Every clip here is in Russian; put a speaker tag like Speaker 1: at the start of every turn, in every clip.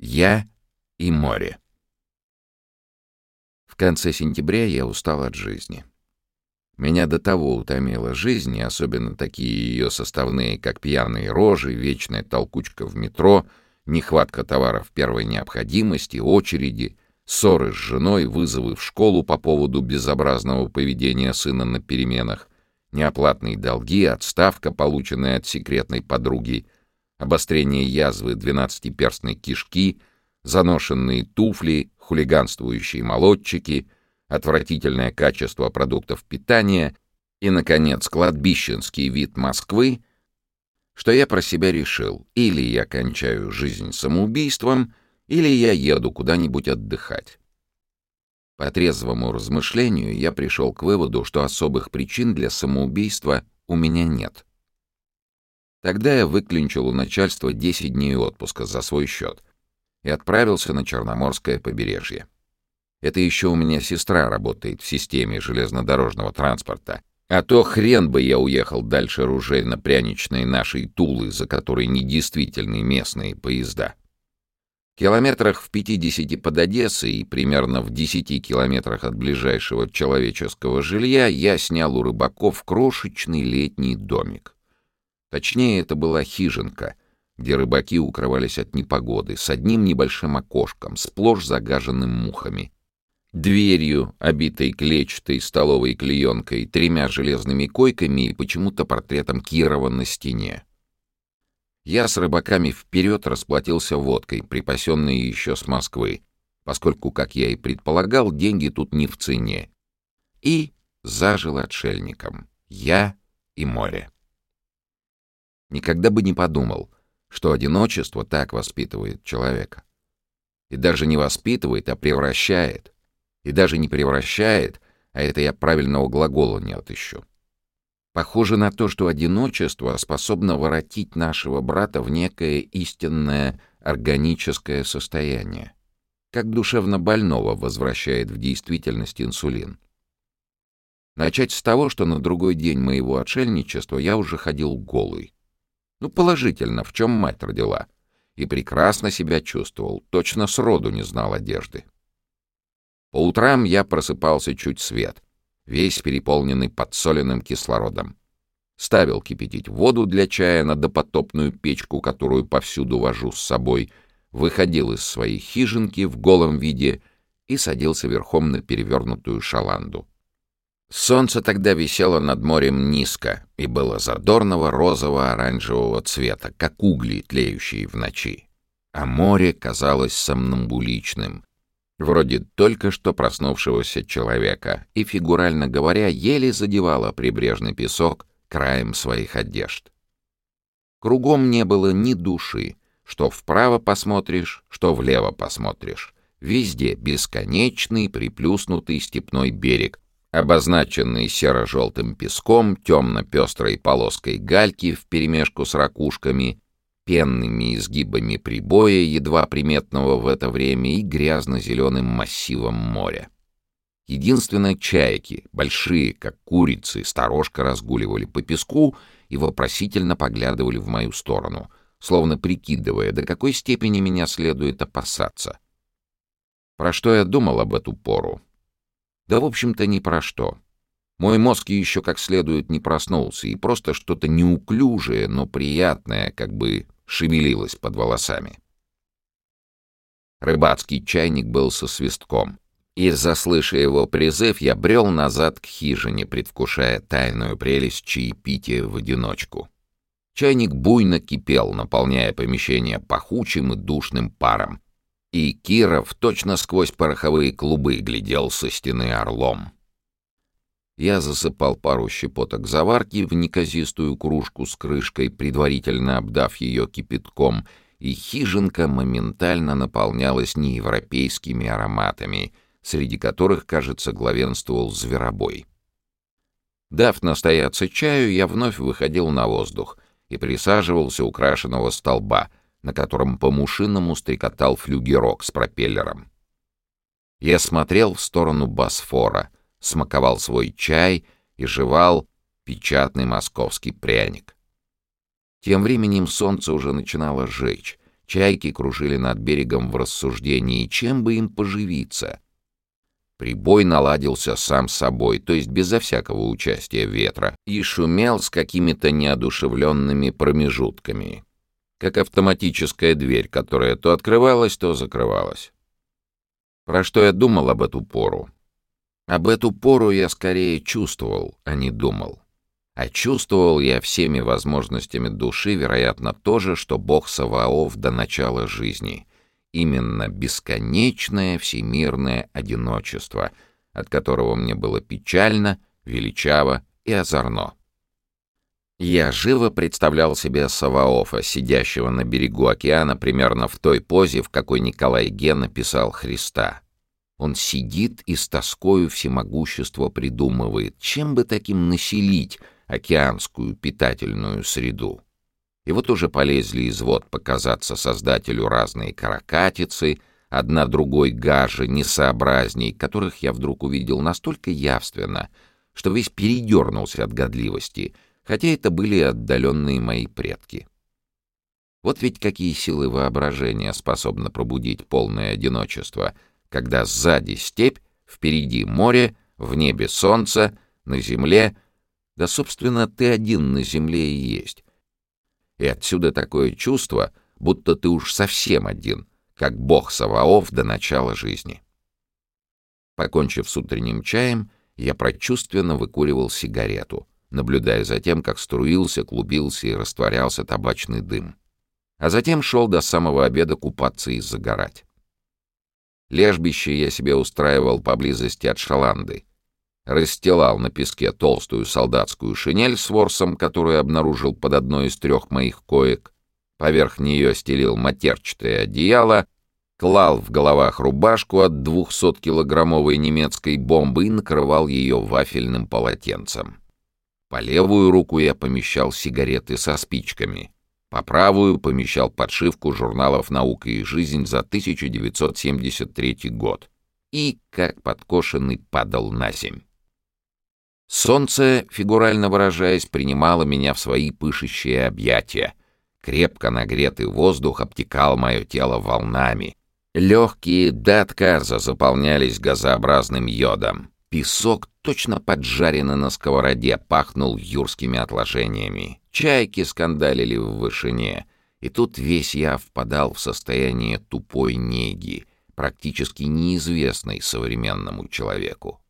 Speaker 1: Я и море. В конце сентября я устал от жизни. Меня до того утомила жизнь, и особенно такие ее составные, как пьяные рожи, вечная толкучка в метро, нехватка товаров первой необходимости, очереди, ссоры с женой, вызовы в школу по поводу безобразного поведения сына на переменах, неоплатные долги, отставка, полученная от секретной подруги — обострение язвы двенадцатиперстной кишки, заношенные туфли, хулиганствующие молодчики, отвратительное качество продуктов питания и, наконец, кладбищенский вид Москвы, что я про себя решил, или я кончаю жизнь самоубийством, или я еду куда-нибудь отдыхать. По трезвому размышлению я пришел к выводу, что особых причин для самоубийства у меня нет. Тогда я выклинчил у начальства 10 дней отпуска за свой счет и отправился на Черноморское побережье. Это еще у меня сестра работает в системе железнодорожного транспорта. А то хрен бы я уехал дальше ружейно-пряничной нашей Тулы, за которой недействительны местные поезда. Километрах в 50 под Одессой и примерно в 10 километрах от ближайшего человеческого жилья я снял у рыбаков крошечный летний домик. Точнее, это была хижинка, где рыбаки укрывались от непогоды, с одним небольшим окошком, сплошь загаженным мухами. Дверью, обитой клетчатой столовой клеенкой, тремя железными койками и почему-то портретом Кирова на стене. Я с рыбаками вперед расплатился водкой, припасенной еще с Москвы, поскольку, как я и предполагал, деньги тут не в цене. И зажил отшельником. Я и море. Никогда бы не подумал, что одиночество так воспитывает человека. И даже не воспитывает, а превращает. И даже не превращает, а это я правильного глагола не отыщу. Похоже на то, что одиночество способно воротить нашего брата в некое истинное органическое состояние, как душевно больного возвращает в действительность инсулин. Начать с того, что на другой день моего отшельничества я уже ходил голый. Ну, положительно, в чем мать родила. И прекрасно себя чувствовал, точно сроду не знал одежды. По утрам я просыпался чуть свет, весь переполненный подсоленным кислородом. Ставил кипятить воду для чая на допотопную печку, которую повсюду вожу с собой, выходил из своей хижинки в голом виде и садился верхом на перевернутую шаланду. Солнце тогда висело над морем низко и было задорного розово-оранжевого цвета, как угли, тлеющие в ночи. А море казалось сомнамбуличным, вроде только что проснувшегося человека, и, фигурально говоря, еле задевало прибрежный песок краем своих одежд. Кругом не было ни души, что вправо посмотришь, что влево посмотришь. Везде бесконечный приплюснутый степной берег — обозначенный серо-желтым песком, темно-пестрой полоской гальки вперемешку с ракушками, пенными изгибами прибоя, едва приметного в это время, и грязно-зеленым массивом моря. Единственное, чайки, большие, как курицы, сторожка разгуливали по песку и вопросительно поглядывали в мою сторону, словно прикидывая, до какой степени меня следует опасаться. Про что я думал об эту пору? Да, в общем-то, ни про что. Мой мозг еще как следует не проснулся, и просто что-то неуклюжее, но приятное, как бы шевелилось под волосами. Рыбацкий чайник был со свистком. И, заслыша его призыв, я брел назад к хижине, предвкушая тайную прелесть чаепития в одиночку. Чайник буйно кипел, наполняя помещение пахучим и душным паром, и Киров точно сквозь пороховые клубы глядел со стены орлом. Я засыпал пару щепоток заварки в неказистую кружку с крышкой, предварительно обдав ее кипятком, и хижинка моментально наполнялась неевропейскими ароматами, среди которых, кажется, главенствовал зверобой. Дав настояться чаю, я вновь выходил на воздух и присаживался у крашеного столба — на котором по-мушиному стрекотал флюгерок с пропеллером. Я смотрел в сторону Босфора, смаковал свой чай и жевал печатный московский пряник. Тем временем солнце уже начинало жечь, Чайки кружили над берегом в рассуждении, чем бы им поживиться. Прибой наладился сам собой, то есть безо всякого участия ветра, и шумел с какими-то неодушевленными промежутками, как автоматическая дверь, которая то открывалась, то закрывалась. Про что я думал об эту пору? Об эту пору я скорее чувствовал, а не думал. А чувствовал я всеми возможностями души, вероятно, то же, что бог Саваоф до начала жизни. Именно бесконечное всемирное одиночество, от которого мне было печально, величаво и озорно. Я живо представлял себе Саваофа, сидящего на берегу океана примерно в той позе, в какой Николай Ген написал Христа. Он сидит и с тоскою всемогущество придумывает, чем бы таким населить океанскую питательную среду. И вот уже полезли из вод показаться создателю разные каракатицы, одна другой гаже, несообразней, которых я вдруг увидел настолько явственно, что весь передернулся от годливости — хотя это были отдаленные мои предки. Вот ведь какие силы воображения способны пробудить полное одиночество, когда сзади степь, впереди море, в небе солнце, на земле... Да, собственно, ты один на земле и есть. И отсюда такое чувство, будто ты уж совсем один, как бог Саваоф до начала жизни. Покончив с утренним чаем, я прочувственно выкуривал сигарету — наблюдая за тем, как струился, клубился и растворялся табачный дым. А затем шел до самого обеда купаться и загорать. Лежбище я себе устраивал поблизости от шаланды. Расстилал на песке толстую солдатскую шинель с ворсом, которую обнаружил под одной из трех моих коек. Поверх нее стелил матерчатое одеяло, клал в головах рубашку от 200-килограммовой немецкой бомбы и накрывал ее вафельным полотенцем. По левую руку я помещал сигареты со спичками. По правую помещал подшивку журналов «Наука и жизнь» за 1973 год. И, как подкошенный, падал на земь. Солнце, фигурально выражаясь, принимало меня в свои пышущие объятия. Крепко нагретый воздух обтекал мое тело волнами. Легкие до отказа заполнялись газообразным йодом. Песок, точно поджаренный на сковороде, пахнул юрскими отложениями. Чайки скандалили в вышине. И тут весь я впадал в состояние тупой неги, практически неизвестной современному человеку.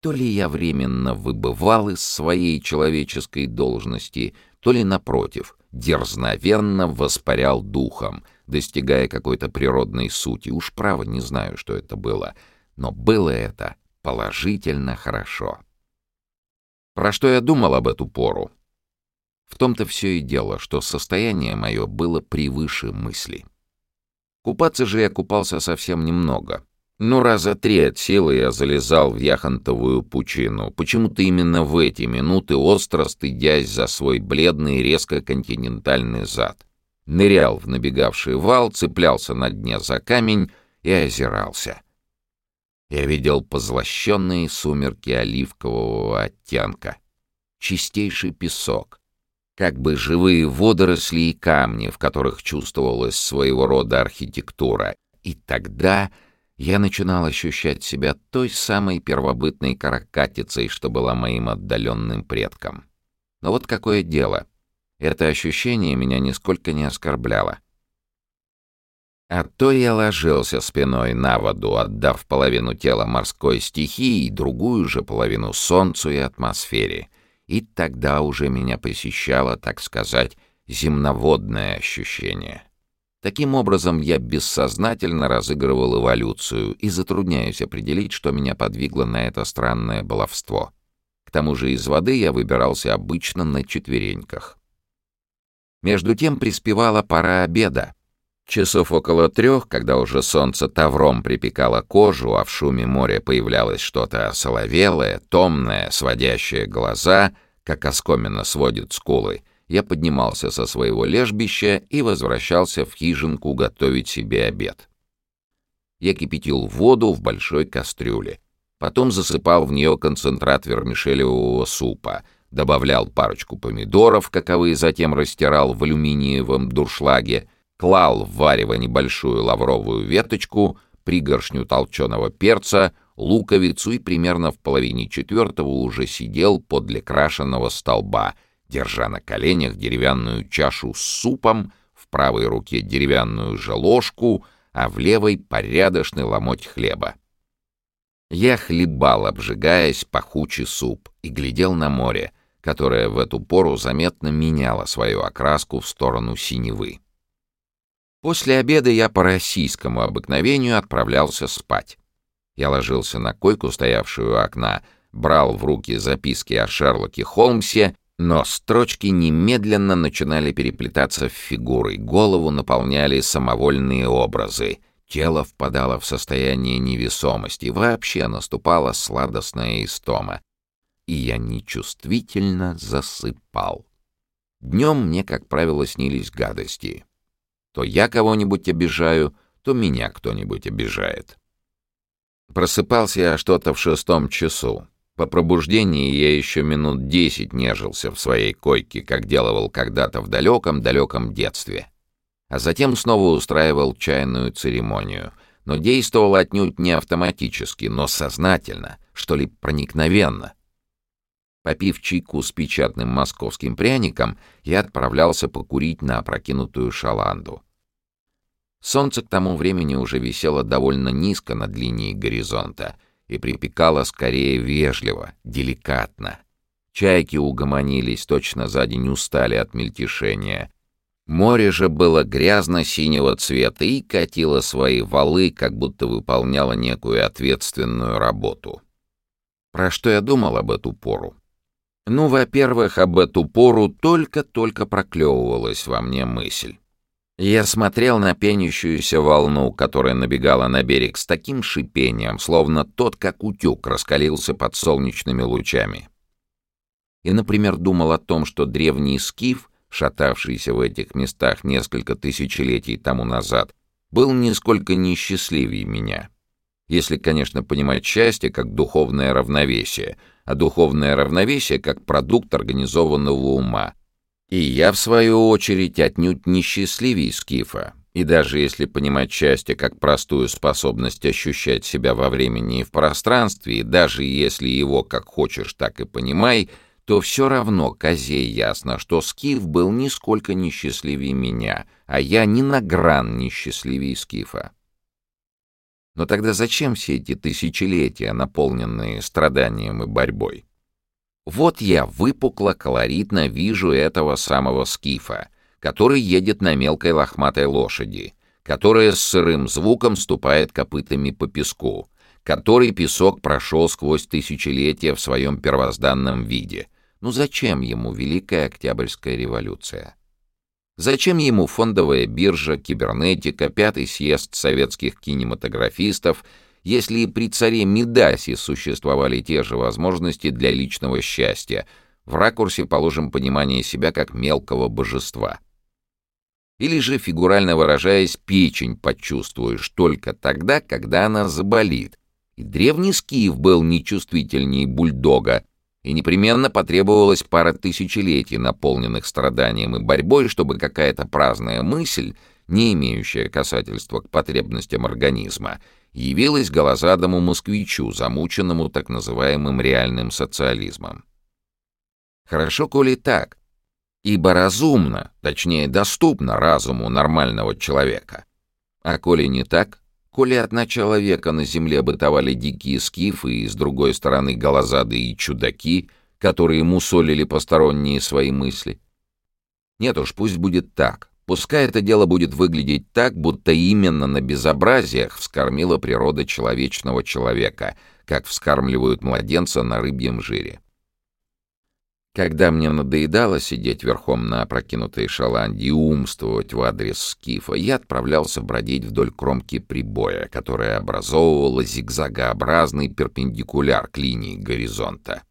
Speaker 1: То ли я временно выбывал из своей человеческой должности, то ли, напротив, дерзновенно воспарял духом, достигая какой-то природной сути. Уж право не знаю, что это было, но было это положительно хорошо. Про что я думал об эту пору? В том-то все и дело, что состояние мое было превыше мысли. Купаться же я купался совсем немного. Ну, раза три от силы я залезал в яхонтовую пучину, почему-то именно в эти минуты остро стыдясь за свой бледный резко континентальный зад. Нырял в набегавший вал, цеплялся на дне за камень и озирался — я видел позлощенные сумерки оливкового оттенка, чистейший песок, как бы живые водоросли и камни, в которых чувствовалась своего рода архитектура. И тогда я начинал ощущать себя той самой первобытной каракатицей, что была моим отдаленным предком. Но вот какое дело. Это ощущение меня нисколько не оскорбляло. А то я ложился спиной на воду, отдав половину тела морской стихии и другую же половину солнцу и атмосфере. И тогда уже меня посещало, так сказать, земноводное ощущение. Таким образом, я бессознательно разыгрывал эволюцию и затрудняюсь определить, что меня подвигло на это странное баловство. К тому же из воды я выбирался обычно на четвереньках. Между тем приспевала пора обеда, Часов около трех, когда уже солнце тавром припекало кожу, а в шуме моря появлялось что-то соловелое, томное, сводящее глаза, как оскомина сводит скулы, я поднимался со своего лежбища и возвращался в хижинку готовить себе обед. Я кипятил воду в большой кастрюле. Потом засыпал в нее концентрат вермишелевого супа, добавлял парочку помидоров, каковые затем растирал в алюминиевом дуршлаге, клал в варево небольшую лавровую веточку, пригоршню толченого перца, луковицу и примерно в половине четвертого уже сидел подле крашеного столба, держа на коленях деревянную чашу с супом, в правой руке деревянную же ложку, а в левой — порядочный ломоть хлеба. Я хлебал, обжигаясь, пахучий суп, и глядел на море, которое в эту пору заметно меняло свою окраску в сторону синевы. После обеда я по российскому обыкновению отправлялся спать. Я ложился на койку, стоявшую у окна, брал в руки записки о Шерлоке Холмсе, но строчки немедленно начинали переплетаться в фигуры, голову наполняли самовольные образы, тело впадало в состояние невесомости, вообще наступала сладостная истома. И я нечувствительно засыпал. Днем мне, как правило, снились гадости. То я кого-нибудь обижаю, то меня кто-нибудь обижает. Просыпался я что-то в шестом часу. По пробуждении я еще минут десять нежился в своей койке, как делал когда-то в далеком-далеком детстве. А затем снова устраивал чайную церемонию, но действовал отнюдь не автоматически, но сознательно, что ли проникновенно. Попив чайку с печатным московским пряником, я отправлялся покурить на опрокинутую шаланду. Солнце к тому времени уже висело довольно низко над линией горизонта и припекало скорее вежливо, деликатно. Чайки угомонились, точно за день устали от мельтешения. Море же было грязно-синего цвета и катило свои валы, как будто выполняло некую ответственную работу. Про что я думал об эту пору? Ну, во-первых, об эту пору только-только проклевывалась во мне мысль. Я смотрел на пенящуюся волну, которая набегала на берег с таким шипением, словно тот, как утюг, раскалился под солнечными лучами. И, например, думал о том, что древний скиф, шатавшийся в этих местах несколько тысячелетий тому назад, был нисколько несчастливее меня. Если, конечно, понимать счастье как духовное равновесие — а духовное равновесие как продукт организованного ума. И я, в свою очередь, отнюдь не счастливее Скифа. И даже если понимать счастье как простую способность ощущать себя во времени и в пространстве, и даже если его как хочешь, так и понимай, то все равно козе ясно, что Скиф был нисколько не счастливее меня, а я ни на гран не счастливее Скифа. Но тогда зачем все эти тысячелетия, наполненные страданием и борьбой? Вот я выпукло, колоритно вижу этого самого скифа, который едет на мелкой лохматой лошади, которая с сырым звуком ступает копытами по песку, который песок прошел сквозь тысячелетия в своем первозданном виде. Ну зачем ему Великая Октябрьская революция? Зачем ему фондовая биржа, кибернетика, пятый съезд советских кинематографистов, если и при царе Мидасе существовали те же возможности для личного счастья, в ракурсе, положим, понимания себя как мелкого божества? Или же, фигурально выражаясь, печень почувствуешь только тогда, когда она заболит. И древний скиф был нечувствительнее бульдога, и непременно потребовалось пара тысячелетий, наполненных страданием и борьбой, чтобы какая-то праздная мысль, не имеющая касательства к потребностям организма, явилась голозадому москвичу, замученному так называемым реальным социализмом. Хорошо, коли так, ибо разумно, точнее доступно разуму нормального человека. А коли не так, Коли от начала века на земле бытовали дикие скифы и, с другой стороны, голозады и чудаки, которые мусолили посторонние свои мысли. Нет уж, пусть будет так. Пускай это дело будет выглядеть так, будто именно на безобразиях вскормила природа человечного человека, как вскармливают младенца на рыбьем жире. Когда мне надоедало сидеть верхом на опрокинутой шаланде и умствовать в адрес скифа, я отправлялся бродить вдоль кромки прибоя, которая образовывала зигзагообразный перпендикуляр к линии горизонта.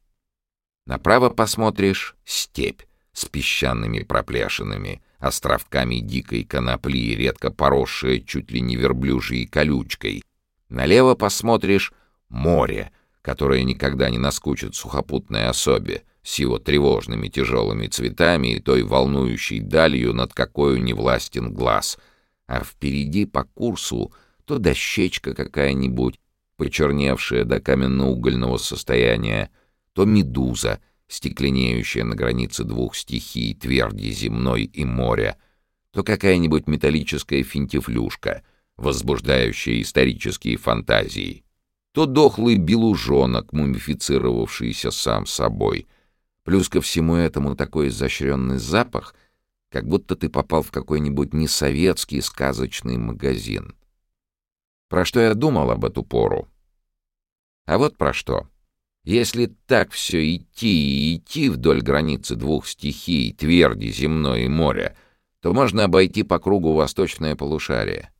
Speaker 1: Направо посмотришь — степь с песчаными проплешинами, островками дикой конопли, редко поросшая чуть ли не верблюжьей колючкой. Налево посмотришь — море, которое никогда не наскучит сухопутной особе — с его тревожными тяжелыми цветами и той волнующей далью, над какой не властен глаз, а впереди по курсу то дощечка какая-нибудь, почерневшая до каменно-угольного состояния, то медуза, стекленеющая на границе двух стихий, тверди земной и моря, то какая-нибудь металлическая финтифлюшка, возбуждающая исторические фантазии, то дохлый белужонок, мумифицировавшийся сам собой. Плюс ко всему этому такой изощренный запах — как будто ты попал в какой-нибудь несоветский сказочный магазин. Про что я думал об эту пору? А вот про что. Если так все идти и идти вдоль границы двух стихий, тверди, земной и моря, то можно обойти по кругу восточное полушарие.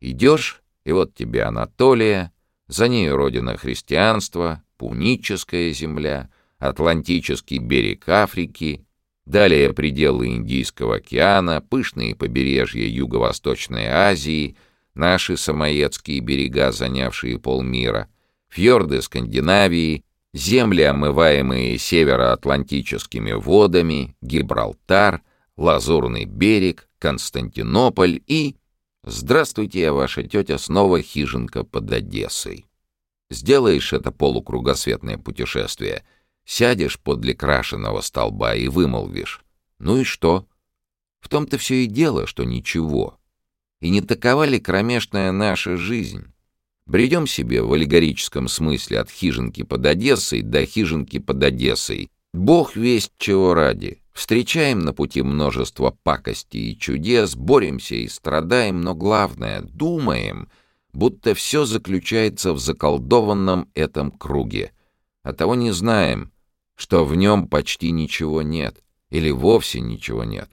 Speaker 1: Идешь, и вот тебе Анатолия, за ней родина христианства, пуническая земля, Атлантический берег Африки — Далее пределы Индийского океана, пышные побережья Юго-Восточной Азии, наши самоедские берега, занявшие полмира, фьорды Скандинавии, земли, омываемые североатлантическими водами, Гибралтар, Лазурный берег, Константинополь и... Здравствуйте, я ваша тетя, снова хижинка под Одессой. Сделаешь это полукругосветное путешествие — Сядешь подле крашеного столба и вымолвишь. Ну и что? В том-то все и дело, что ничего. И не такова ли кромешная наша жизнь? Бредем себе в аллегорическом смысле от хижинки под Одессой до хижинки под Одессой. Бог весть чего ради. Встречаем на пути множество пакостей и чудес, боремся и страдаем, но главное — думаем, будто все заключается в заколдованном этом круге. А того не знаем, что в нем почти ничего нет, или вовсе ничего нет,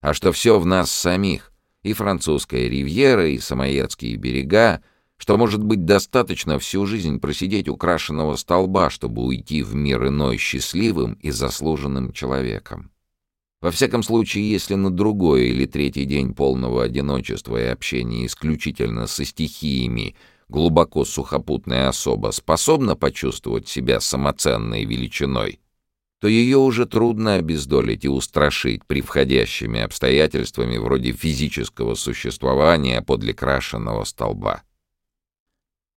Speaker 1: а что все в нас самих, и французская ривьера, и самоедские берега, что, может быть, достаточно всю жизнь просидеть у крашеного столба, чтобы уйти в мир иной счастливым и заслуженным человеком. Во всяком случае, если на другой или третий день полного одиночества и общения исключительно со стихиями глубоко сухопутная особа способна почувствовать себя самоценной величиной, то ее уже трудно обездолить и устрашить при входящими обстоятельствами вроде физического существования подле крашенного столба.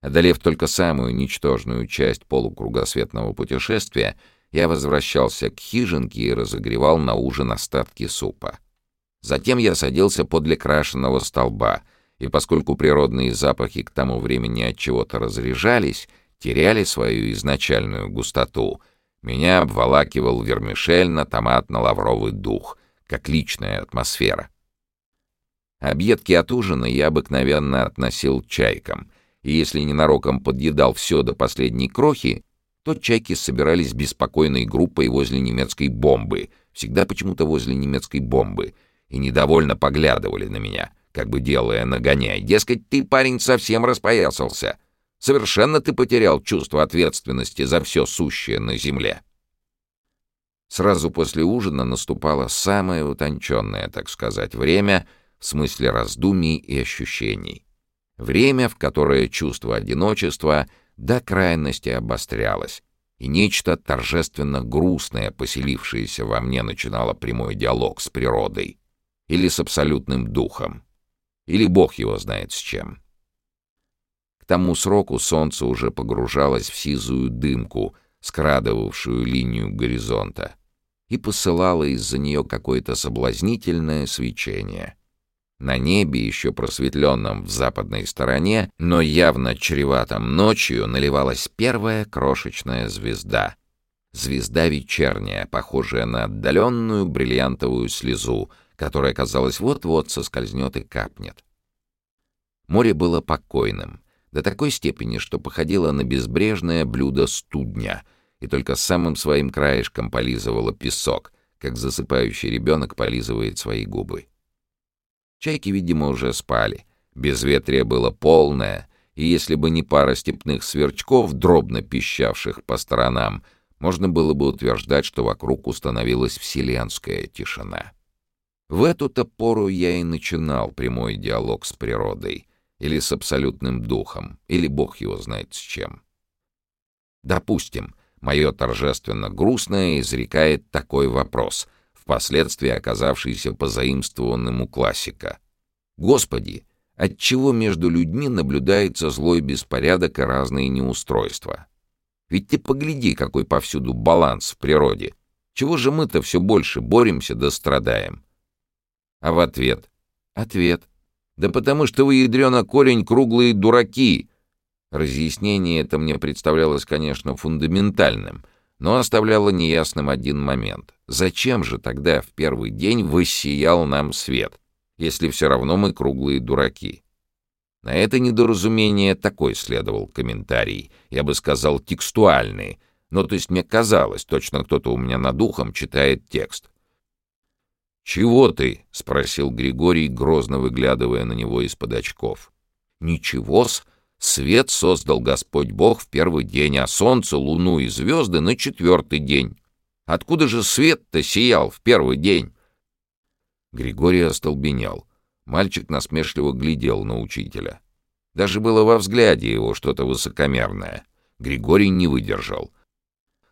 Speaker 1: Одолев только самую ничтожную часть полукругосветного путешествия, я возвращался к хижинке и разогревал на ужин остатки супа. Затем я садился подле крашеного столба — и поскольку природные запахи к тому времени от чего-то разряжались, теряли свою изначальную густоту, меня обволакивал вермишельно-томатно-лавровый дух, как личная атмосфера. Объедки от ужина я обыкновенно относил чайкам, и если ненароком подъедал все до последней крохи, то чайки собирались беспокойной группой возле немецкой бомбы, всегда почему-то возле немецкой бомбы, и недовольно поглядывали на меня — как бы делая нагоняй. Дескать, ты, парень, совсем распоясался. Совершенно ты потерял чувство ответственности за все сущее на земле. Сразу после ужина наступало самое утонченное, так сказать, время в смысле раздумий и ощущений. Время, в которое чувство одиночества до крайности обострялось, и нечто торжественно грустное, поселившееся во мне, начинало прямой диалог с природой или с абсолютным духом. Или бог его знает с чем. К тому сроку солнце уже погружалось в сизую дымку, скрадывавшую линию горизонта, и посылало из-за нее какое-то соблазнительное свечение. На небе, еще просветленном в западной стороне, но явно чреватом ночью, наливалась первая крошечная звезда. Звезда вечерняя, похожая на отдаленную бриллиантовую слезу — которая, казалось, вот-вот соскользнет и капнет. Море было покойным, до такой степени, что походило на безбрежное блюдо студня, и только самым своим краешком полизывало песок, как засыпающий ребенок полизывает свои губы. Чайки, видимо, уже спали. Безветрие было полное, и если бы не пара степных сверчков, дробно пищавших по сторонам, можно было бы утверждать, что вокруг установилась вселенская тишина. В эту-то пору я и начинал прямой диалог с природой, или с абсолютным духом, или бог его знает с чем. Допустим, мое торжественно грустное изрекает такой вопрос, впоследствии оказавшийся позаимствованным у классика. Господи, отчего между людьми наблюдается злой беспорядок и разные неустройства? Ведь ты погляди, какой повсюду баланс в природе. Чего же мы-то все больше боремся да страдаем? А в ответ? Ответ. Да потому что вы, ядрёна корень, круглые дураки. Разъяснение это мне представлялось, конечно, фундаментальным, но оставляло неясным один момент. Зачем же тогда в первый день воссиял нам свет, если все равно мы круглые дураки? На это недоразумение такой следовал комментарий, я бы сказал, текстуальный, но то есть мне казалось, точно кто-то у меня над ухом читает текст. «Чего ты?» — спросил Григорий, грозно выглядывая на него из-под очков. «Ничего-с. Свет создал Господь Бог в первый день, а солнце, луну и звезды на четвертый день. Откуда же свет-то сиял в первый день?» Григорий остолбенел. Мальчик насмешливо глядел на учителя. Даже было во взгляде его что-то высокомерное. Григорий не выдержал.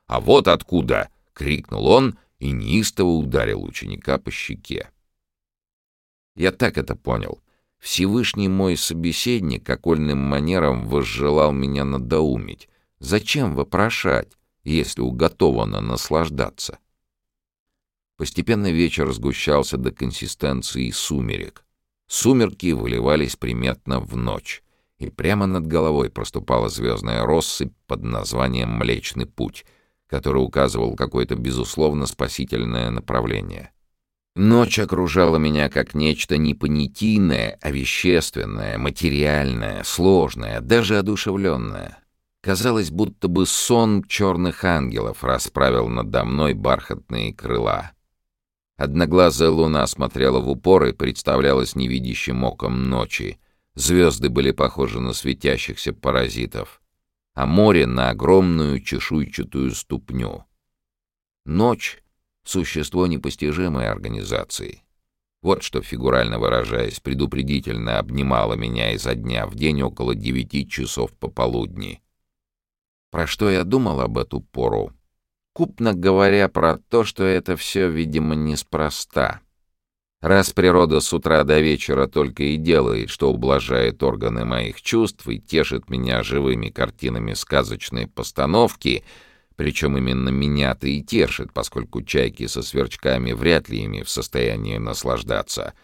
Speaker 1: «А вот откуда!» — крикнул он и неистово ударил ученика по щеке. Я так это понял. Всевышний мой собеседник окольным манером возжелал меня надоумить. Зачем вопрошать, если уготовано наслаждаться? Постепенно вечер сгущался до консистенции сумерек. Сумерки выливались приметно в ночь, и прямо над головой проступала звездная россыпь под названием «Млечный путь», который указывал какое-то безусловно спасительное направление. Ночь окружала меня как нечто не понятийное, а вещественное, материальное, сложное, даже одушевленное. Казалось, будто бы сон черных ангелов расправил надо мной бархатные крыла. Одноглазая луна смотрела в упор и представлялась невидящим оком ночи. Звезды были похожи на светящихся паразитов, а море — на огромную чешуйчатую ступню. Ночь — существо непостижимой организации. Вот что, фигурально выражаясь, предупредительно обнимало меня изо дня в день около девяти часов пополудни. Про что я думал об эту пору? купно говоря про то, что это все, видимо, неспроста. Раз природа с утра до вечера только и делает, что ублажает органы моих чувств и тешит меня живыми картинами сказочной постановки, причем именно меня-то и тешит, поскольку чайки со сверчками вряд ли ими в состоянии наслаждаться,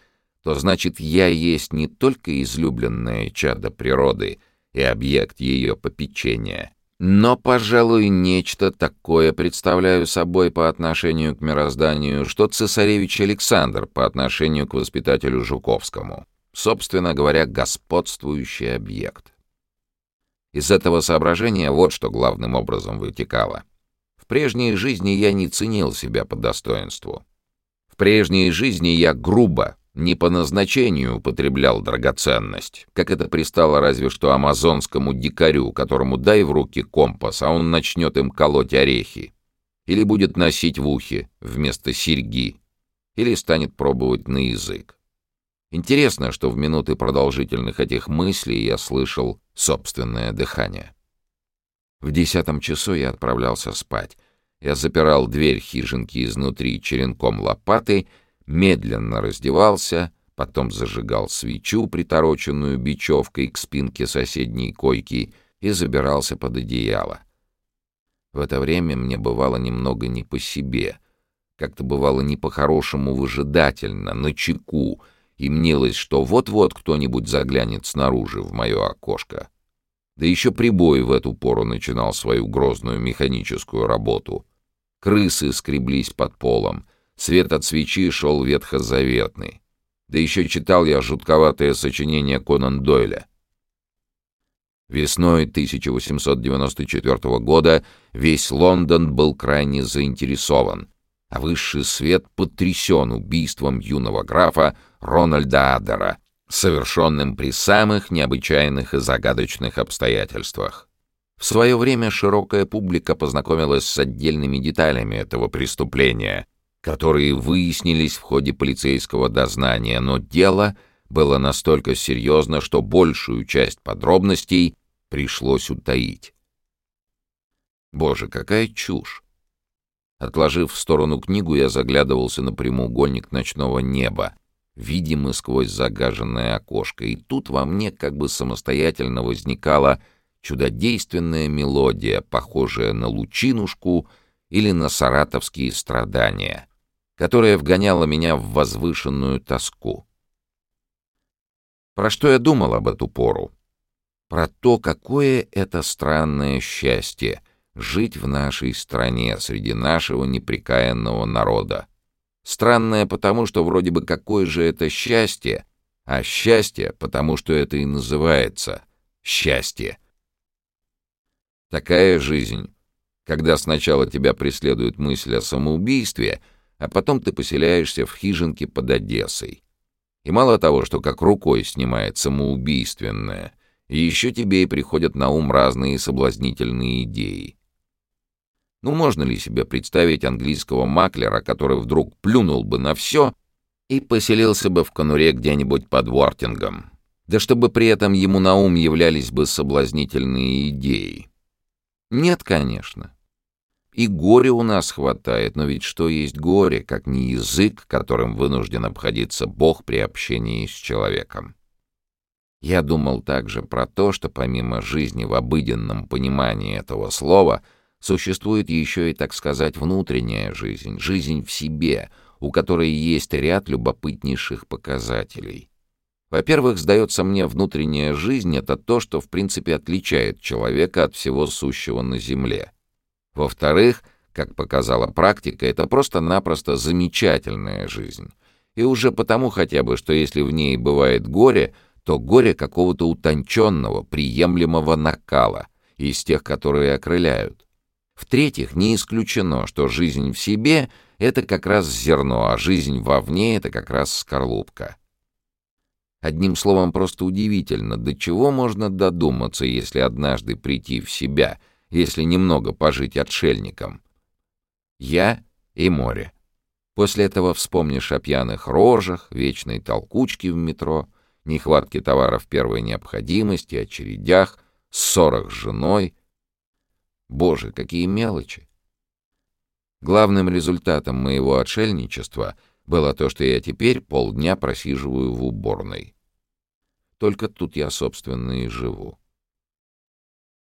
Speaker 1: то значит я есть не только излюбленное чадо природы и объект ее попечения — но, пожалуй, нечто такое представляю собой по отношению к мирозданию, что цесаревич Александр по отношению к воспитателю Жуковскому. Собственно говоря, господствующий объект. Из этого соображения вот что главным образом вытекало. В прежней жизни я не ценил себя по достоинству. В прежней жизни я грубо, не по назначению употреблял драгоценность, как это пристало разве что амазонскому дикарю, которому дай в руки компас, а он начнет им колоть орехи. Или будет носить в ухе вместо серьги, или станет пробовать на язык. Интересно, что в минуты продолжительных этих мыслей я слышал собственное дыхание. В десятом часу я отправлялся спать. Я запирал дверь хижинки изнутри черенком лопаты — медленно раздевался, потом зажигал свечу, притороченную бечевкой к спинке соседней койки, и забирался под одеяло. В это время мне бывало немного не по себе, как-то бывало не по-хорошему выжидательно, на чеку, и мнилось, что вот-вот кто-нибудь заглянет снаружи в мое окошко. Да еще прибой в эту пору начинал свою грозную механическую работу. Крысы скреблись под полом, Свет от свечи шел ветхозаветный. Да еще читал я жутковатое сочинение Конан Дойля. Весной 1894 года весь Лондон был крайне заинтересован, а высший свет потрясен убийством юного графа Рональда Аддера, совершенным при самых необычайных и загадочных обстоятельствах. В свое время широкая публика познакомилась с отдельными деталями этого преступления, которые выяснились в ходе полицейского дознания, но дело было настолько серьезно, что большую часть подробностей пришлось утаить. Боже, какая чушь! Отложив в сторону книгу, я заглядывался на прямоугольник ночного неба, видимы сквозь загаженное окошко, и тут во мне как бы самостоятельно возникала чудодейственная мелодия, похожая на лучинушку или на саратовские страдания, которая вгоняла меня в возвышенную тоску. Про что я думал об эту пору? Про то, какое это странное счастье — жить в нашей стране среди нашего неприкаянного народа. Странное потому, что вроде бы какое же это счастье, а счастье потому, что это и называется счастье. Такая жизнь, когда сначала тебя преследует мысль о самоубийстве, а потом ты поселяешься в хижинке под Одессой. И мало того, что как рукой снимает самоубийственное, еще тебе и приходят на ум разные соблазнительные идеи. Ну можно ли себе представить английского маклера, который вдруг плюнул бы на все и поселился бы в конуре где-нибудь под Вортингом? Да чтобы при этом ему на ум являлись бы соблазнительные идеи. Нет, конечно. И горе у нас хватает, но ведь что есть горе, как не язык, которым вынужден обходиться Бог при общении с человеком? Я думал также про то, что помимо жизни в обыденном понимании этого слова — Существует еще и, так сказать, внутренняя жизнь, жизнь в себе, у которой есть ряд любопытнейших показателей. Во-первых, сдается мне, внутренняя жизнь — это то, что в принципе отличает человека от всего сущего на Земле. Во-вторых, как показала практика, это просто-напросто замечательная жизнь. И уже потому хотя бы, что если в ней бывает горе, то горе какого-то утонченного, приемлемого накала, из тех, которые окрыляют. В-третьих, не исключено, что жизнь в себе — это как раз зерно, а жизнь вовне — это как раз скорлупка. Одним словом, просто удивительно, до чего можно додуматься, если однажды прийти в себя, если немного пожить отшельником. Я и море. После этого вспомнишь о пьяных рожах, вечной толкучке в метро, нехватке товаров первой необходимости, очередях, ссорах с женой — Боже, какие мелочи! Главным результатом моего отшельничества было то, что я теперь полдня просиживаю в уборной. Только тут я, собственно, и живу.